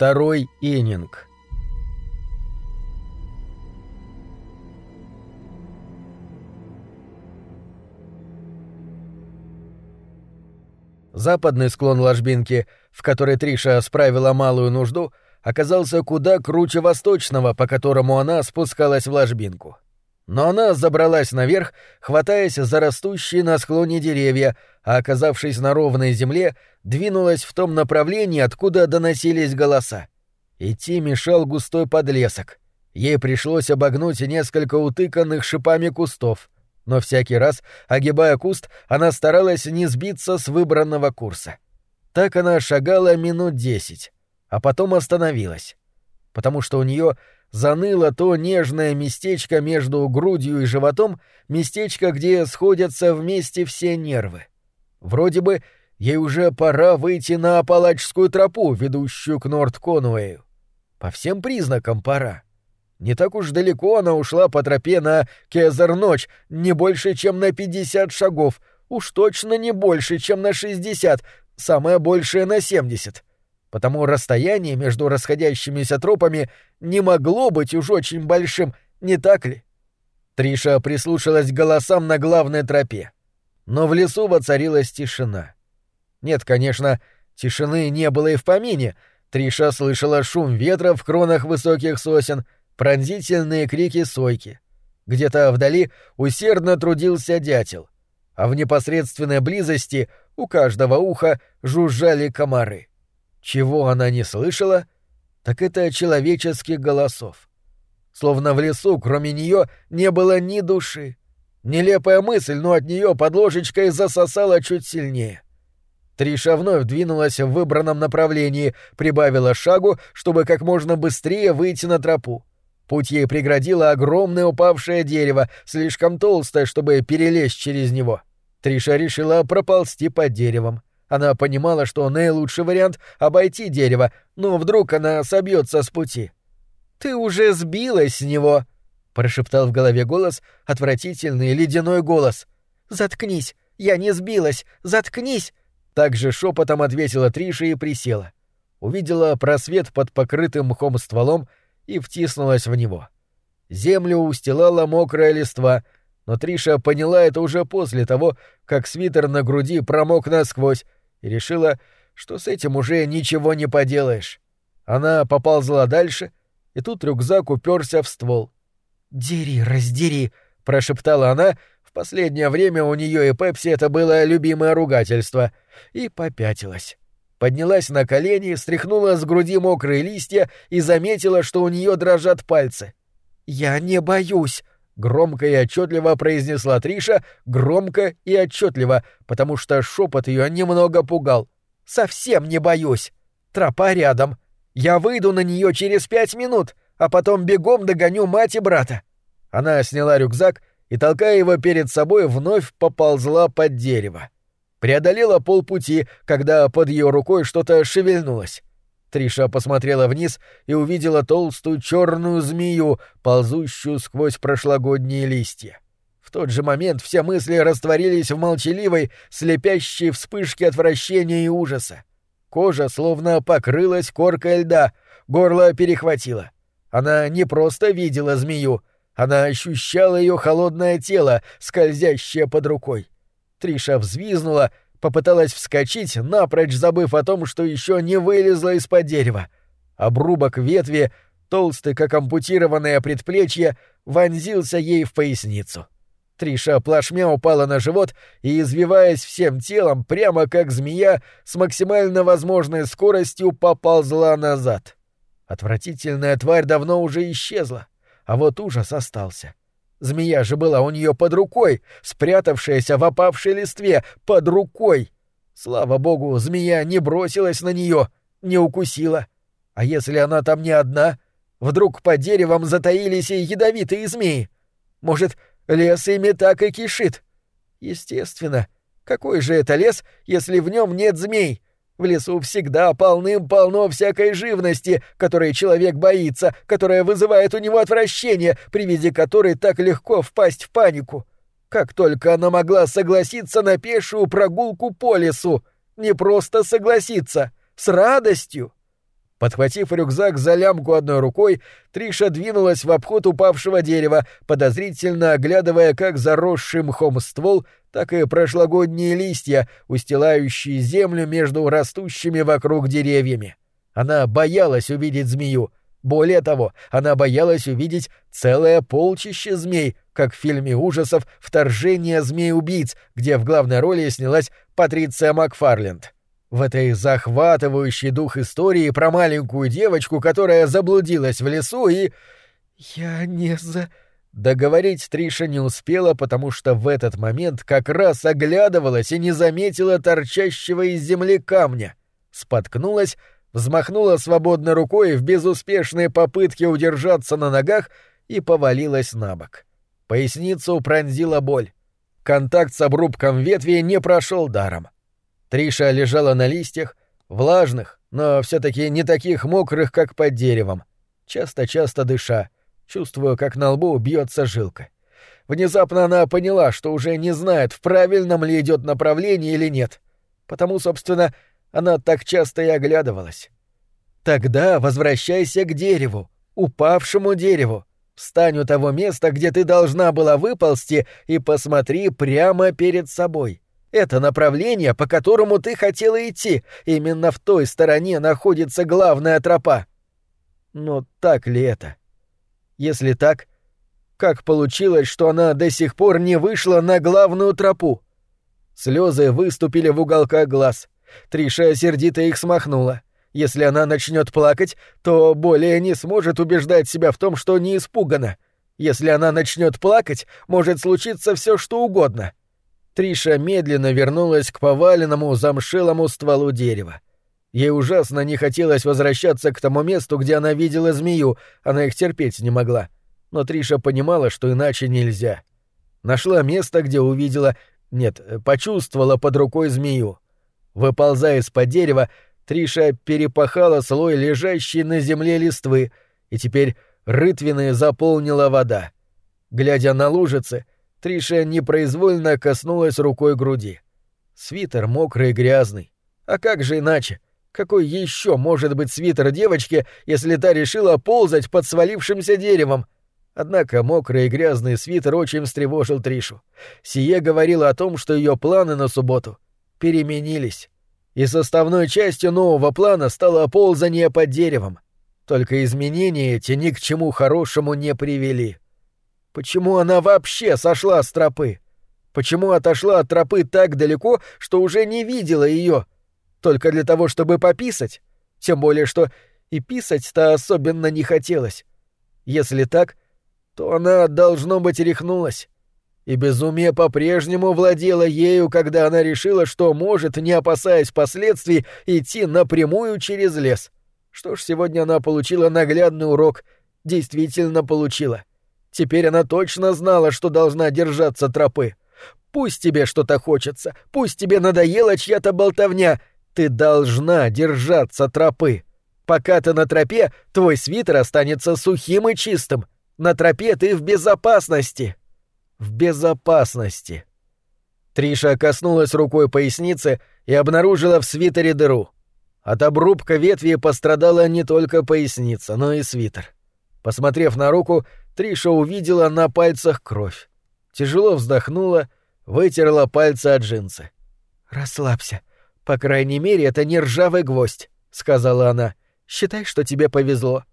Второй ининг. Западный склон ложбинки, в которой Триша справила малую нужду, оказался куда круче восточного, по которому она спускалась в ложбинку. Но она забралась наверх, хватаясь за растущие на склоне деревья, а, оказавшись на ровной земле, двинулась в том направлении, откуда доносились голоса. Идти мешал густой подлесок. Ей пришлось обогнуть несколько утыканных шипами кустов, но всякий раз, огибая куст, она старалась не сбиться с выбранного курса. Так она шагала минут десять, а потом остановилась, потому что у нее заныло то нежное местечко между грудью и животом, местечко, где сходятся вместе все нервы. Вроде бы ей уже пора выйти на Апалачскую тропу, ведущую к Норд-Конуэю. По всем признакам пора. Не так уж далеко она ушла по тропе на Кезер-ночь, не больше, чем на 50 шагов, уж точно не больше, чем на 60, самое большее на 70. Потому расстояние между расходящимися тропами не могло быть уж очень большим, не так ли? Триша прислушалась к голосам на главной тропе. Но в лесу воцарилась тишина. Нет, конечно, тишины не было и в помине. Триша слышала шум ветра в кронах высоких сосен, пронзительные крики сойки. Где-то вдали усердно трудился дятел, а в непосредственной близости у каждого уха жужжали комары. Чего она не слышала, так это человеческих голосов. Словно в лесу, кроме нее, не было ни души. Нелепая мысль, но от нее под ложечкой засосала чуть сильнее. Триша вновь двинулась в выбранном направлении, прибавила шагу, чтобы как можно быстрее выйти на тропу. Путь ей преградило огромное упавшее дерево, слишком толстое, чтобы перелезть через него. Триша решила проползти под деревом. Она понимала, что наилучший вариант — обойти дерево, но вдруг она собьется с пути. «Ты уже сбилась с него!» — прошептал в голове голос, отвратительный ледяной голос. «Заткнись! Я не сбилась! Заткнись!» Также шепотом ответила Триша и присела. Увидела просвет под покрытым мхом стволом и втиснулась в него. Землю устилала мокрая листва, но Триша поняла это уже после того, как свитер на груди промок насквозь, и решила, что с этим уже ничего не поделаешь. Она поползла дальше, и тут рюкзак уперся в ствол. «Дери, раздери!» — прошептала она. В последнее время у нее и Пепси это было любимое ругательство. И попятилась. Поднялась на колени, стряхнула с груди мокрые листья и заметила, что у нее дрожат пальцы. «Я не боюсь!» — громко и отчетливо произнесла Триша, громко и отчетливо, потому что шепот ее немного пугал. «Совсем не боюсь! Тропа рядом. Я выйду на нее через пять минут а потом бегом догоню мать и брата. Она сняла рюкзак и, толкая его перед собой, вновь поползла под дерево. Преодолела полпути, когда под ее рукой что-то шевельнулось. Триша посмотрела вниз и увидела толстую черную змею, ползущую сквозь прошлогодние листья. В тот же момент все мысли растворились в молчаливой, слепящей вспышке отвращения и ужаса. Кожа словно покрылась коркой льда, горло перехватило. Она не просто видела змею, она ощущала ее холодное тело, скользящее под рукой. Триша взвизнула, попыталась вскочить, напрочь забыв о том, что еще не вылезла из-под дерева. Обрубок ветви, толстый, как ампутированное предплечье, вонзился ей в поясницу. Триша плашмя упала на живот и, извиваясь всем телом, прямо как змея, с максимально возможной скоростью поползла назад. Отвратительная тварь давно уже исчезла, а вот ужас остался. Змея же была у нее под рукой, спрятавшаяся в опавшей листве, под рукой. Слава богу, змея не бросилась на нее, не укусила. А если она там не одна? Вдруг под деревом затаились и ядовитые змеи? Может, лес ими так и кишит? Естественно. Какой же это лес, если в нем нет змей? В лесу всегда полным-полно всякой живности, которой человек боится, которая вызывает у него отвращение, при виде которой так легко впасть в панику. Как только она могла согласиться на пешую прогулку по лесу, не просто согласиться, с радостью. Подхватив рюкзак за лямку одной рукой, Триша двинулась в обход упавшего дерева, подозрительно оглядывая как заросший мхом ствол, так и прошлогодние листья, устилающие землю между растущими вокруг деревьями. Она боялась увидеть змею. Более того, она боялась увидеть целое полчище змей, как в фильме ужасов «Вторжение змей-убийц», где в главной роли снялась Патриция Макфарленд. В этой захватывающей дух истории про маленькую девочку, которая заблудилась в лесу и... «Я не за...» Договорить Триша не успела, потому что в этот момент как раз оглядывалась и не заметила торчащего из земли камня. Споткнулась, взмахнула свободной рукой в безуспешной попытке удержаться на ногах и повалилась на бок. Поясницу пронзила боль. Контакт с обрубком ветви не прошел даром. Триша лежала на листьях, влажных, но все-таки не таких мокрых, как под деревом, часто-часто дыша, чувствуя, как на лбу бьется жилка. Внезапно она поняла, что уже не знает, в правильном ли идет направлении или нет. Потому, собственно, она так часто и оглядывалась. Тогда возвращайся к дереву, упавшему дереву. Встань у того места, где ты должна была выползти, и посмотри прямо перед собой. Это направление, по которому ты хотела идти. Именно в той стороне находится главная тропа. Но так ли это? Если так, как получилось, что она до сих пор не вышла на главную тропу? Слезы выступили в уголках глаз. Триша сердито их смахнула. Если она начнет плакать, то более не сможет убеждать себя в том, что не испугана. Если она начнет плакать, может случиться все, что угодно. Триша медленно вернулась к поваленному замшелому стволу дерева. Ей ужасно не хотелось возвращаться к тому месту, где она видела змею, она их терпеть не могла. Но Триша понимала, что иначе нельзя. Нашла место, где увидела... Нет, почувствовала под рукой змею. Выползая из-под дерева, Триша перепахала слой лежащей на земле листвы, и теперь рытвины заполнила вода. Глядя на лужицы, Триша непроизвольно коснулась рукой груди. Свитер мокрый и грязный. А как же иначе? Какой еще может быть свитер девочки, если та решила ползать под свалившимся деревом? Однако мокрый и грязный свитер очень встревожил Тришу. Сие говорило о том, что ее планы на субботу переменились. И составной частью нового плана стало ползание под деревом. Только изменения эти ни к чему хорошему не привели. Почему она вообще сошла с тропы? Почему отошла от тропы так далеко, что уже не видела ее? Только для того, чтобы пописать? Тем более, что и писать-то особенно не хотелось. Если так, то она, должно быть, рехнулась. И безумие по-прежнему владело ею, когда она решила, что может, не опасаясь последствий, идти напрямую через лес. Что ж, сегодня она получила наглядный урок. Действительно получила. Теперь она точно знала, что должна держаться тропы. Пусть тебе что-то хочется, пусть тебе надоела чья-то болтовня, ты должна держаться тропы. Пока ты на тропе, твой свитер останется сухим и чистым. На тропе ты в безопасности. В безопасности. Триша коснулась рукой поясницы и обнаружила в свитере дыру. От обрубка ветви пострадала не только поясница, но и свитер. Посмотрев на руку, Триша увидела на пальцах кровь. Тяжело вздохнула, вытерла пальцы от джинсы. «Расслабься. По крайней мере, это не ржавый гвоздь», — сказала она. «Считай, что тебе повезло».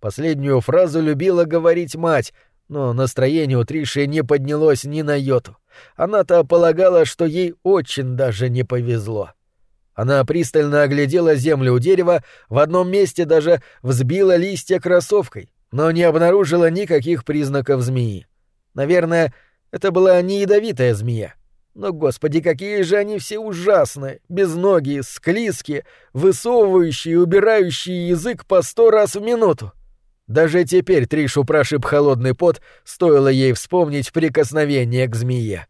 Последнюю фразу любила говорить мать, но настроение у Триши не поднялось ни на йоту. Она-то полагала, что ей очень даже не повезло. Она пристально оглядела землю у дерева, в одном месте даже взбила листья кроссовкой, но не обнаружила никаких признаков змеи. Наверное, это была не ядовитая змея. Но, господи, какие же они все ужасные, безногие, склизкие, высовывающие и убирающие язык по сто раз в минуту. Даже теперь Тришу прошиб холодный пот, стоило ей вспомнить прикосновение к змее.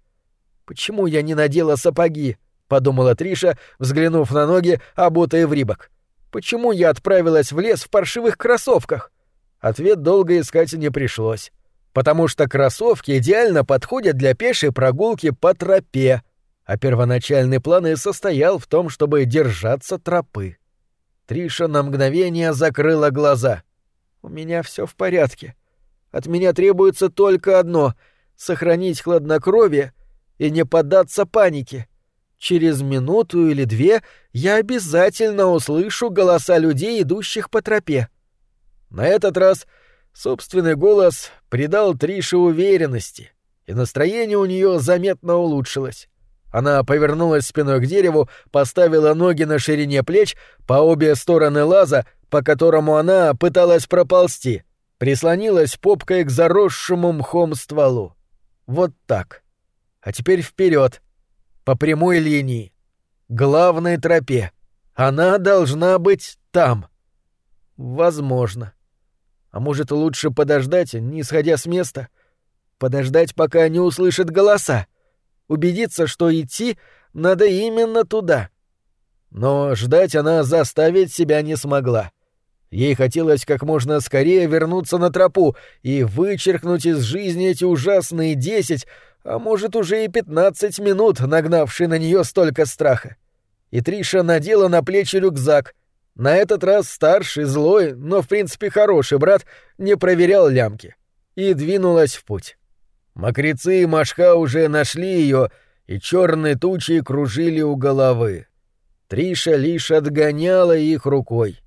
«Почему я не надела сапоги?» — подумала Триша, взглянув на ноги, обутые в рибок. «Почему я отправилась в лес в паршивых кроссовках?» Ответ долго искать не пришлось. Потому что кроссовки идеально подходят для пешей прогулки по тропе, а первоначальный план и состоял в том, чтобы держаться тропы. Триша на мгновение закрыла глаза. «У меня все в порядке. От меня требуется только одно — сохранить хладнокровие и не поддаться панике. Через минуту или две я обязательно услышу голоса людей, идущих по тропе». На этот раз собственный голос придал Трише уверенности, и настроение у нее заметно улучшилось. Она повернулась спиной к дереву, поставила ноги на ширине плеч по обе стороны лаза, по которому она пыталась проползти, прислонилась попкой к заросшему мхом стволу. Вот так. А теперь вперед, по прямой линии, главной тропе. Она должна быть там. Возможно. А может, лучше подождать, не сходя с места? Подождать, пока не услышит голоса убедиться, что идти надо именно туда. Но ждать она заставить себя не смогла. Ей хотелось как можно скорее вернуться на тропу и вычеркнуть из жизни эти ужасные десять, а может уже и пятнадцать минут, нагнавшие на нее столько страха. И Триша надела на плечи рюкзак. На этот раз старший, злой, но в принципе хороший брат не проверял лямки. И двинулась в путь. Мокрецы и Машка уже нашли ее, и черные тучи кружили у головы. Триша лишь отгоняла их рукой.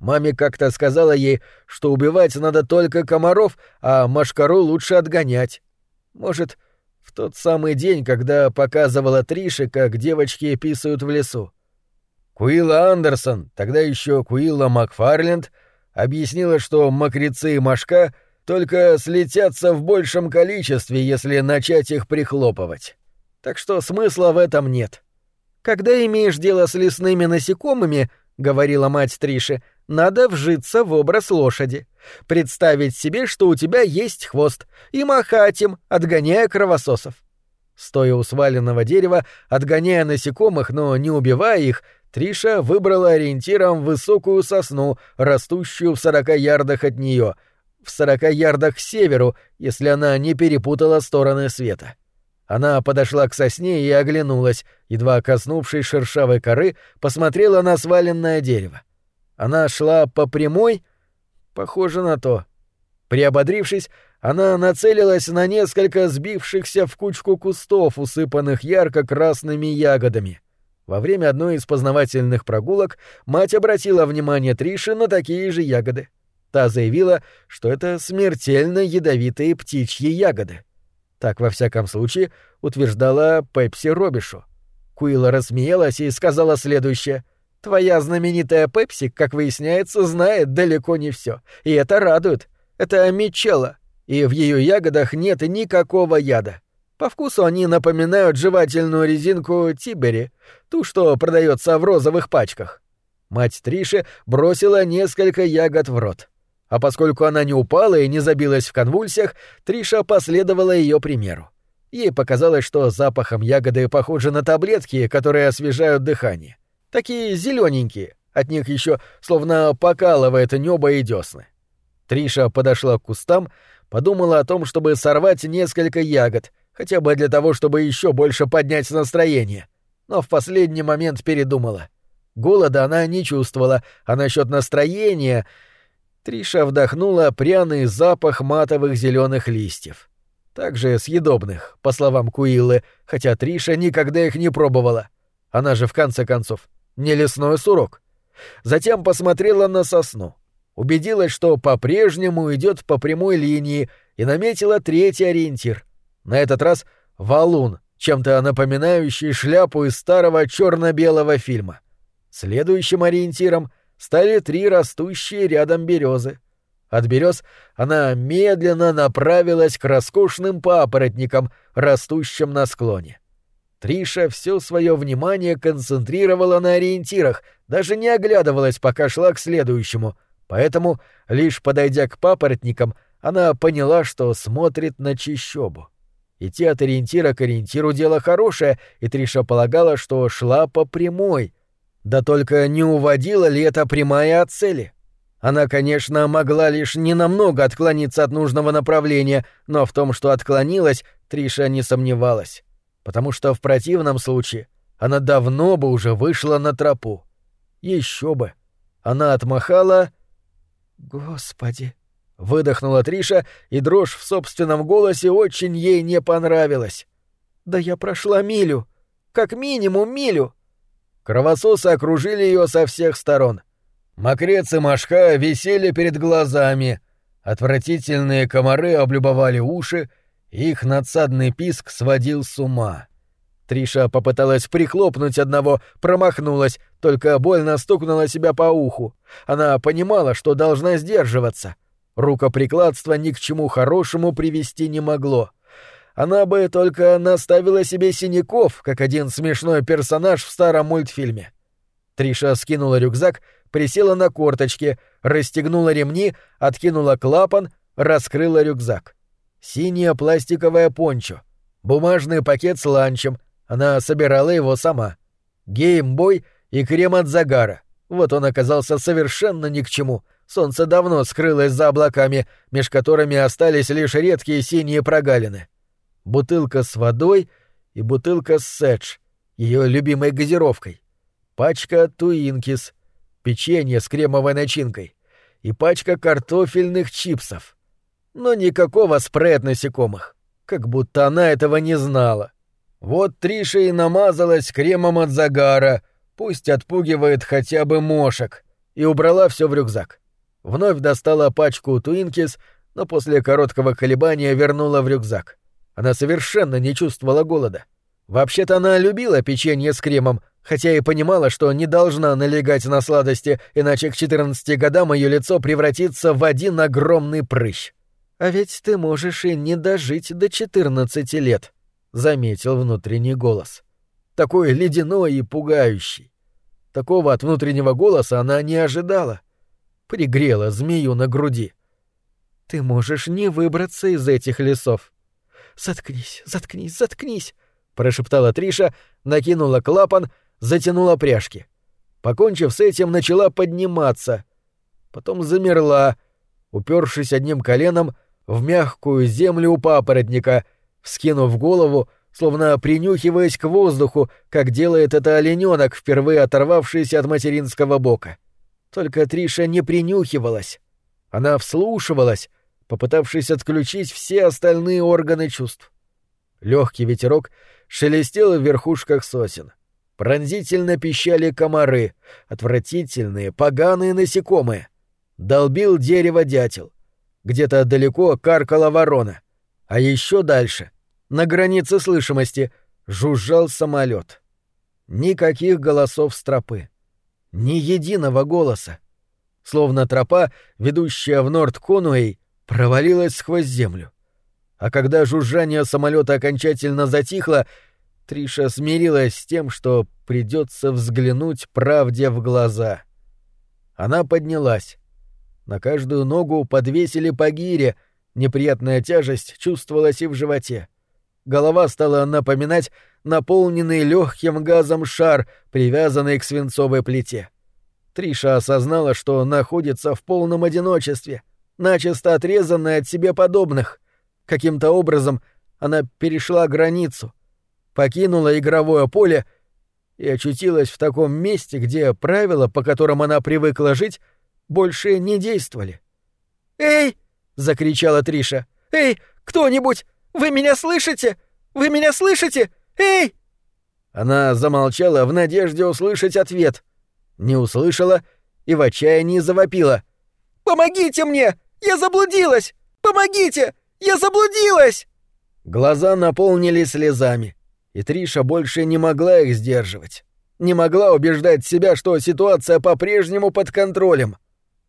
Маме как-то сказала ей, что убивать надо только комаров, а Машкару лучше отгонять. Может, в тот самый день, когда показывала Трише, как девочки писают в лесу. Куилла Андерсон, тогда еще Куилла Макфарленд, объяснила, что мокрецы и Машка — только слетятся в большем количестве, если начать их прихлопывать. Так что смысла в этом нет. Когда имеешь дело с лесными насекомыми, говорила мать Триши, надо вжиться в образ лошади. Представить себе, что у тебя есть хвост, и махать им, отгоняя кровососов. Стоя у сваленного дерева, отгоняя насекомых, но не убивая их, Триша выбрала ориентиром высокую сосну, растущую в сорока ярдах от нее — в сорока ярдах к северу, если она не перепутала стороны света. Она подошла к сосне и оглянулась, едва коснувшись шершавой коры, посмотрела на сваленное дерево. Она шла по прямой? Похоже на то. Приободрившись, она нацелилась на несколько сбившихся в кучку кустов, усыпанных ярко-красными ягодами. Во время одной из познавательных прогулок мать обратила внимание Триши на такие же ягоды. Та заявила, что это смертельно ядовитые птичьи ягоды. Так, во всяком случае, утверждала Пепси Робишу. Куила рассмеялась и сказала следующее. «Твоя знаменитая Пепси, как выясняется, знает далеко не все, И это радует. Это мечела, и в ее ягодах нет никакого яда. По вкусу они напоминают жевательную резинку Тибери, ту, что продается в розовых пачках». Мать Триши бросила несколько ягод в рот. А поскольку она не упала и не забилась в конвульсиях, Триша последовала ее примеру. Ей показалось, что запахом ягоды похожи на таблетки, которые освежают дыхание. Такие зелененькие, от них еще словно покалывает небо и десны. Триша подошла к кустам, подумала о том, чтобы сорвать несколько ягод, хотя бы для того, чтобы еще больше поднять настроение. Но в последний момент передумала. Голода она не чувствовала, а насчет настроения Триша вдохнула пряный запах матовых зеленых листьев. Также съедобных, по словам Куиллы, хотя Триша никогда их не пробовала. Она же, в конце концов, не лесной сурок. Затем посмотрела на сосну. Убедилась, что по-прежнему идет по прямой линии, и наметила третий ориентир. На этот раз валун, чем-то напоминающий шляпу из старого черно-белого фильма. Следующим ориентиром стали три растущие рядом березы. От берез она медленно направилась к роскошным папоротникам, растущим на склоне. Триша все свое внимание концентрировала на ориентирах, даже не оглядывалась, пока шла к следующему, поэтому, лишь подойдя к папоротникам, она поняла, что смотрит на чищобу. Идти от ориентира к ориентиру дело хорошее, и Триша полагала, что шла по прямой — да только не уводила ли это прямая от цели? Она, конечно, могла лишь ненамного отклониться от нужного направления, но в том, что отклонилась, Триша не сомневалась. Потому что в противном случае она давно бы уже вышла на тропу. Еще бы. Она отмахала... «Господи!» — выдохнула Триша, и дрожь в собственном голосе очень ей не понравилась. «Да я прошла милю! Как минимум милю!» Кровососы окружили ее со всех сторон. Мокрец и мошка висели перед глазами. Отвратительные комары облюбовали уши, их надсадный писк сводил с ума. Триша попыталась прихлопнуть одного, промахнулась, только больно стукнула себя по уху. Она понимала, что должна сдерживаться. Рукоприкладство ни к чему хорошему привести не могло. Она бы только наставила себе синяков, как один смешной персонаж в старом мультфильме. Триша скинула рюкзак, присела на корточки, расстегнула ремни, откинула клапан, раскрыла рюкзак. Синяя пластиковая пончо, бумажный пакет с ланчем — она собирала его сама. Геймбой и крем от загара. Вот он оказался совершенно ни к чему. Солнце давно скрылось за облаками, меж которыми остались лишь редкие синие прогалины. Бутылка с водой и бутылка с седж, ее любимой газировкой. Пачка туинкис, печенье с кремовой начинкой и пачка картофельных чипсов. Но никакого спрея от насекомых. Как будто она этого не знала. Вот Триша и намазалась кремом от загара, пусть отпугивает хотя бы мошек, и убрала все в рюкзак. Вновь достала пачку Туинкис, но после короткого колебания вернула в рюкзак. Она совершенно не чувствовала голода. Вообще-то она любила печенье с кремом, хотя и понимала, что не должна налегать на сладости, иначе к 14 годам ее лицо превратится в один огромный прыщ. «А ведь ты можешь и не дожить до 14 лет», — заметил внутренний голос. Такой ледяной и пугающий. Такого от внутреннего голоса она не ожидала. Пригрела змею на груди. «Ты можешь не выбраться из этих лесов». «Заткнись, заткнись, заткнись», — прошептала Триша, накинула клапан, затянула пряжки. Покончив с этим, начала подниматься. Потом замерла, упершись одним коленом в мягкую землю у папоротника — вскинув голову, словно принюхиваясь к воздуху, как делает это олененок, впервые оторвавшийся от материнского бока. Только Триша не принюхивалась. Она вслушивалась, попытавшись отключить все остальные органы чувств. Легкий ветерок шелестел в верхушках сосен. Пронзительно пищали комары, отвратительные, поганые насекомые. Долбил дерево дятел. Где-то далеко каркала ворона — а еще дальше, на границе слышимости, жужжал самолет. Никаких голосов с тропы. Ни единого голоса. Словно тропа, ведущая в Норд-Конуэй, провалилась сквозь землю. А когда жужжание самолета окончательно затихло, Триша смирилась с тем, что придется взглянуть правде в глаза. Она поднялась. На каждую ногу подвесили по гире — Неприятная тяжесть чувствовалась и в животе. Голова стала напоминать наполненный легким газом шар, привязанный к свинцовой плите. Триша осознала, что находится в полном одиночестве, начисто отрезанная от себе подобных. Каким-то образом она перешла границу, покинула игровое поле и очутилась в таком месте, где правила, по которым она привыкла жить, больше не действовали. «Эй!» закричала Триша. «Эй, кто-нибудь! Вы меня слышите? Вы меня слышите? Эй!» Она замолчала в надежде услышать ответ. Не услышала и в отчаянии завопила. «Помогите мне! Я заблудилась! Помогите! Я заблудилась!» Глаза наполнились слезами, и Триша больше не могла их сдерживать. Не могла убеждать себя, что ситуация по-прежнему под контролем.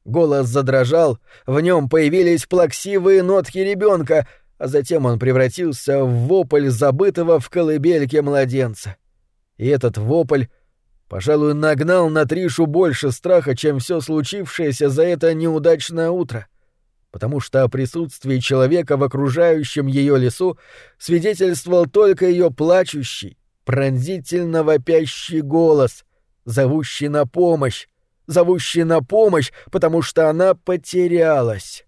Голос задрожал, в нем появились плаксивые нотки ребенка, а затем он превратился в вопль забытого в колыбельке младенца. И этот вопль, пожалуй, нагнал на Тришу больше страха, чем все случившееся за это неудачное утро, потому что о присутствии человека в окружающем ее лесу свидетельствовал только ее плачущий, пронзительно вопящий голос, зовущий на помощь, зовущий на помощь, потому что она потерялась.